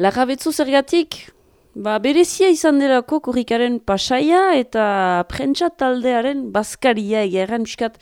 Lagabetzu zergatik, ba, berezia izan delako korrikaren pasaia eta prentsa taldearen bazkaria egeran miskat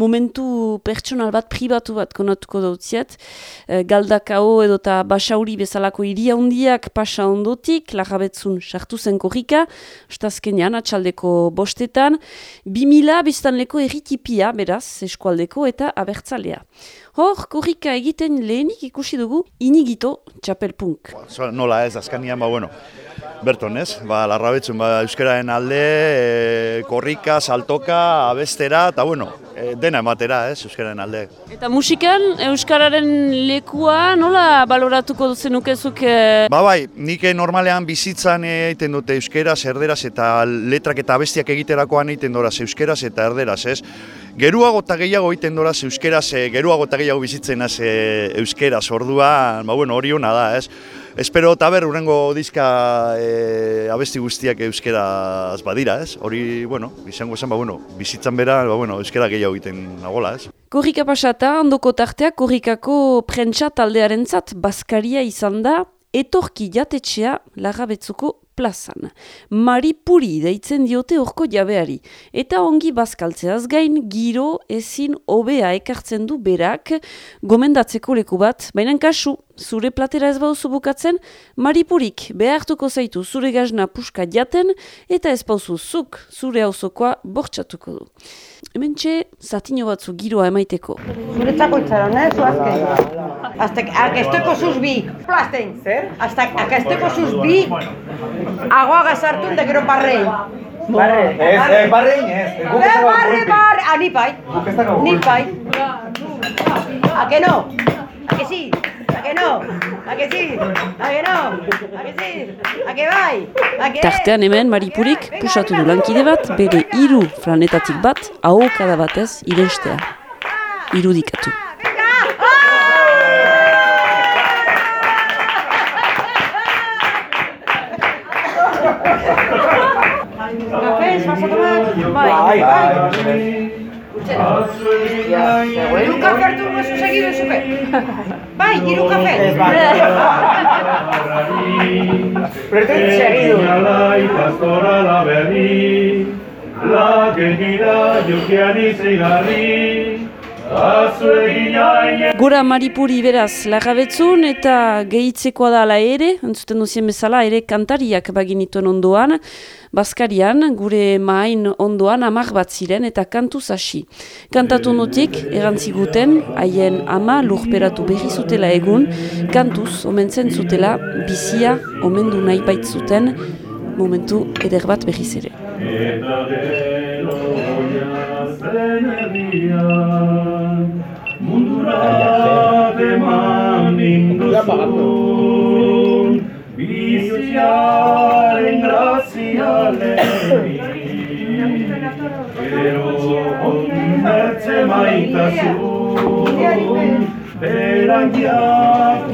momentu pertsonal bat, pribatu bat konatuko dautziet. E, galdakao edo eta basauri bezalako iria hundiak pasa ondotik, lagabetzun sartu zen korrika, estazkenean atxaldeko bostetan, 2000 biztanleko erritipia, beraz, eskualdeko eta abertzalea. Hor, korrika egiten lehenik ikusi dugu, inigito txapelpunk. Nola ez, azkanian, ba, bueno, Berton, ez? Ba, larrabetzun, ba, euskararen alde, e, korrika, saltoka, abestera, eta bueno, e, dena ematera, ez, euskararen alde. Eta musikan, euskararen lekua, nola baloratuko duzenukezuk? E... Ba, bai, nik normalean bizitzan egiten dute euskeraz, erderaz, eta letrak eta abestiak egiterakoan egiten doraz euskeraz eta erderaz, ez? Geruago eta gehiago egiten doraz euskeraz, e, geruago eta gehiago bizitzen az e, euskeraz, orduan, ba, bueno, hori hona da, ez? Espero eta ber, urrengo dizka e, abesti guztiak euskeraz badira, ez? Hori, bueno, izango esan, ba, bueno, bizitzan bera, ba, bueno, euskera gehiago egiten nagola, ez? Korrika pasata, ondoko tarteak, korrikako prentsa taldearen zat, Baskaria izan da, etorki jatetxea lagabetzuko plazan. Maripuri deitzen diote orko jabeari. Eta ongi bazkaltzeaz gain, giro ezin hobea ekartzen du berak gomendatzeko leku bat, baina kasu, zure platera ez bauzu bukatzen, maripurik behartuko zaitu zure gazna puska jaten eta ez zuk zure hauzokoa bortxatuko du. Hemen txe, zatino batzu giroa emaiteko. Zuretzako itxaron, eh, zuazken. Aztek, akesteko zuz bi. Plasten. Zer? Aztek, akesteko zuz bi. Agoa gazartun de gero parrei. Barre. Ez, eh, barre, ez. Eh, barre, barre. Ah, ni pai. Ni pai. A que sí? A que no? A que sí? A que no? A que sí? A que bai? A que... Tartean hemen Maripurik pusatu du lankide bat, bere hiru planetatik bat, ahokada batez irenstea. Irudikatu. Cafés, vas a tomar? Bai, bai. Hiru kafe hartu guzu segidu zuke? Bai, hiru kafe. Bai. Pretut segidu. pastora berri, la que gira jokiani zeigarri, Gora Maripuri beraz lagabetzun eta gehitzekoa da ala ere, entzuten duzien bezala, ere kantariak baginituen ondoan, Baskarian, gure main ondoan amak bat ziren eta kantuz hasi. Kantatu notik, erantziguten, haien ama lurperatu berri zutela egun, kantuz omentzen zutela, bizia omendu nahi baitzuten, momentu eder bat berriz ere. Mundura eman induzun Biziaren grazia lehi Gero onbertze maitasun Berak ama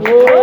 Woo!